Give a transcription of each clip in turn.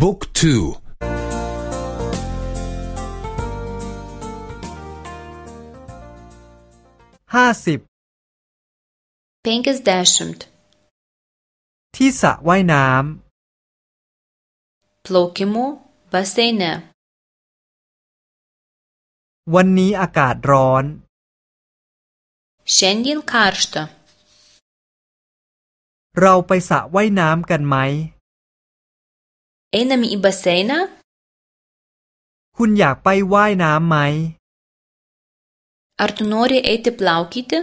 บุ๊กทูห้าสิบ50ที่สระว่ายน้ำ plaukimo baseine วันนี้อากาศร้อน šiandien karšta เราไปสระว่ายน้ำกันไหม einame į baseiną คุณอยากไปว่ายน้ำไหม ar tu nori eiti plaukioti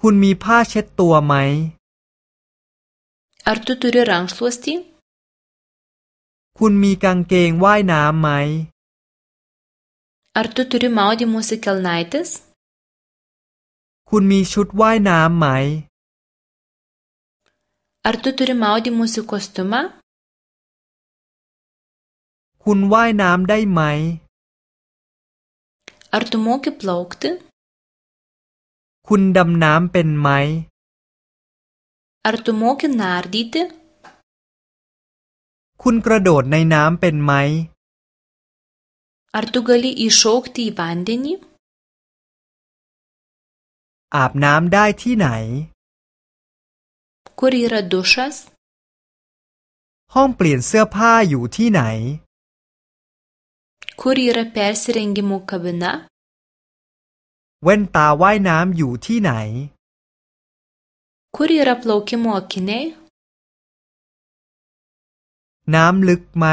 คุณมีผ้าเช็ดตัวไหม ar tu turi rankšluostį คุณมีกางเกงว่ายน้ำไหม ar tu turi maudymosi kelnaites คุณมีชุดว่ายน้ำไหม ar tu turi maudymosi kostiumą คุณว่ายน้ำได้ไหม ar tu moki plaukti คุณดำน้ำเป็นไหม ar tu moki nardyti คุณกระโดดในน้ำเป็นไหม ar tu gali įšokti į vandenį อาบน้ำได้ที่ไหน kur yra dušas ห้องเปลี่ยนเสื้อผ้าอยู่ที่ไหน kur yra persirengimo kabina แว่นตาว่ายน้ำอยู่ที่ไหน kur yra plaukimo akiniai น้ำลึกไหม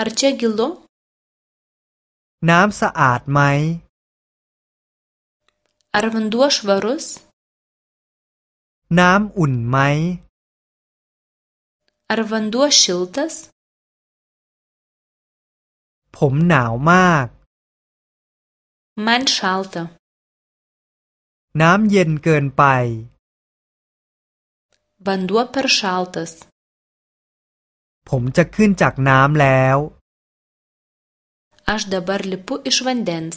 ar čia gilu น้ำสะอาดไหม ar vanduo švarus น้ำอุ่นไหม ar vanduo šiltas ผมหนาวมาก man šalta น้ำเย็นเกินไป vanduo per šaltas ผมจะขึ้นจากน้ำแล้ว aš dabar lipu iš vandens